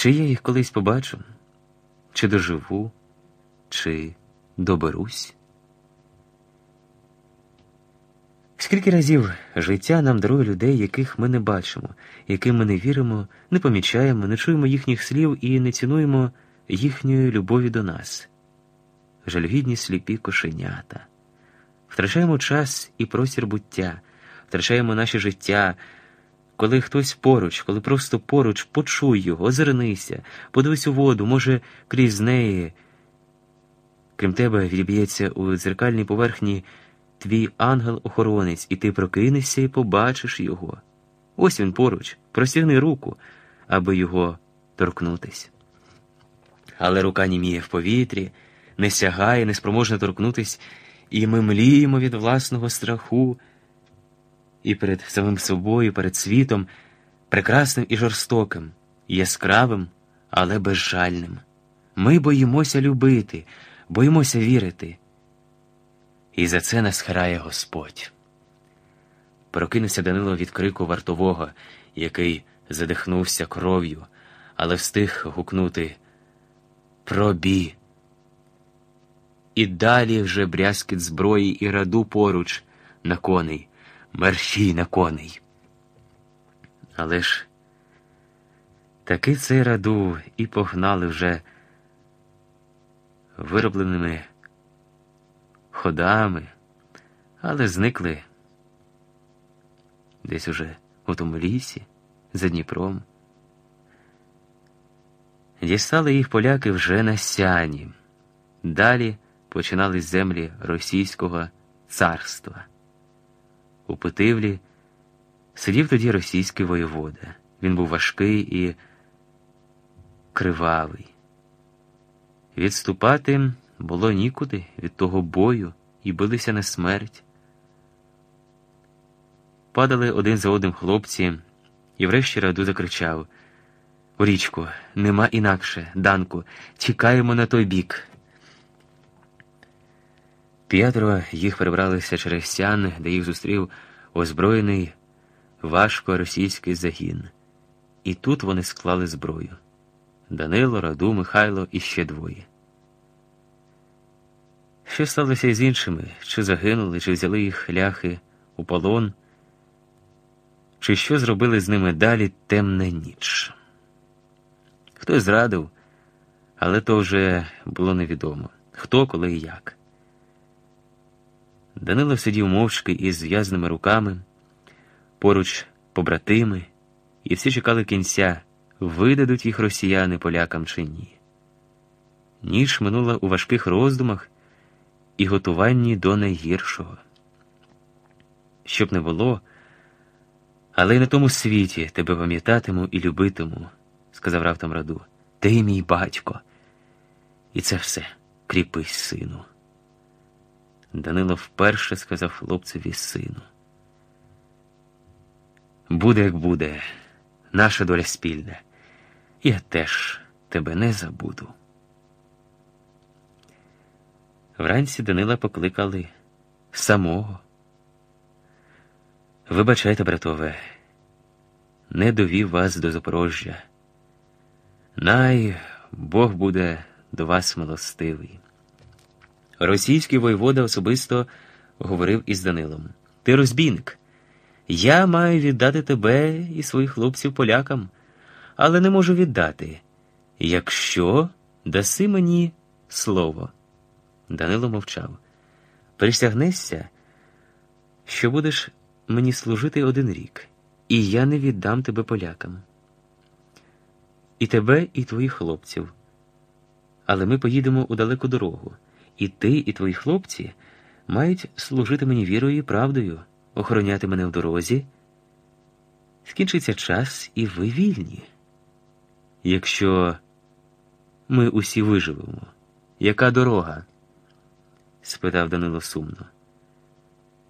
Чи я їх колись побачу, чи доживу, чи доберусь? Скільки разів життя нам дарує людей, яких ми не бачимо, яким ми не віримо, не помічаємо, не чуємо їхніх слів і не цінуємо їхньої любові до нас, жалюгідні сліпі кошенята. Втрачаємо час і простір буття, втрачаємо наше життя, коли хтось поруч, коли просто поруч, почуй його, озирнися, подивись у воду, може, крізь неї. Крім тебе, відіб'ється у дзеркальній поверхні твій ангел-охоронець, і ти прокинешся і побачиш його. Ось він поруч, простягни руку, аби його торкнутись. Але рука німіє в повітрі, не сягає, неспроможна торкнутись, і ми мліємо від власного страху, і перед самим собою, перед світом, прекрасним і жорстоким, яскравим, але безжальним. Ми боїмося любити, боїмося вірити. І за це нас харає Господь. Прокинувся Данило від крику вартового, який задихнувся кров'ю, але встиг гукнути Пробі. І далі вже брязкіт зброї і раду поруч на коней, мерщій на коней. Але ж таки цей раду і погнали вже виробленими ходами, але зникли десь уже у тому лісі за Дніпром. Дістали їх поляки вже на сяні. Далі починались землі російського царства. У Петивлі сидів тоді російський воєвода. Він був важкий і кривавий. Відступати було нікуди від того бою і билися на смерть. Падали один за одним хлопці, і врешті раду закричав У річку, нема інакше, Данку, тікаємо на той бік. П'ятеро їх перебралися через сян, де їх зустрів озброєний важко російський загін. І тут вони склали зброю Данило, Раду, Михайло і ще двоє. Що сталося із іншими? Чи загинули, чи взяли їх ляхи у полон, чи що зробили з ними далі темна ніч? Хтось зрадив, але то вже було невідомо хто, коли і як. Данило сидів мовчки із зв'язаними руками, поруч побратими, і всі чекали кінця, видадуть їх росіяни полякам чи ні. Ніч минула у важких роздумах і готуванні до найгіршого. Щоб не було, але й на тому світі тебе пам'ятатиму і любитиму, сказав раптом раду. Ти мій батько. І це все кріпись, сину. Данило вперше сказав хлопцеві сину. Буде, як буде, наша доля спільна. Я теж тебе не забуду. Вранці Данила покликали самого. Вибачайте, братове, не довів вас до Запорожжя. Най Бог буде до вас милостивий. Російський воєвода особисто говорив із Данилом: Ти розбійник. Я маю віддати тебе і своїх хлопців полякам, але не можу віддати, якщо даси мені слово. Данило мовчав. Присягнешся, що будеш мені служити один рік, і я не віддам тебе полякам. І тебе, і твоїх хлопців. Але ми поїдемо у далеку дорогу, і ти, і твої хлопці мають служити мені вірою і правдою, охороняти мене в дорозі. Скінчиться час, і ви вільні. Якщо ми усі виживемо, яка дорога? спитав Данило сумно.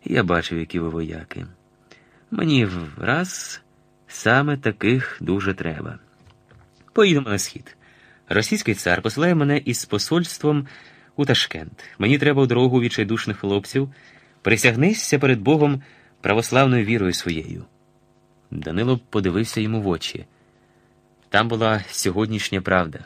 Я бачив, які ви вояки. Мені враз саме таких дуже треба. Поїдемо на схід. Російський цар посилає мене із посольством у Ташкент. Мені треба у дорогу відчайдушних хлопців. Присягнися перед Богом православною вірою своєю. Данило подивився йому в очі. Там була сьогоднішня правда.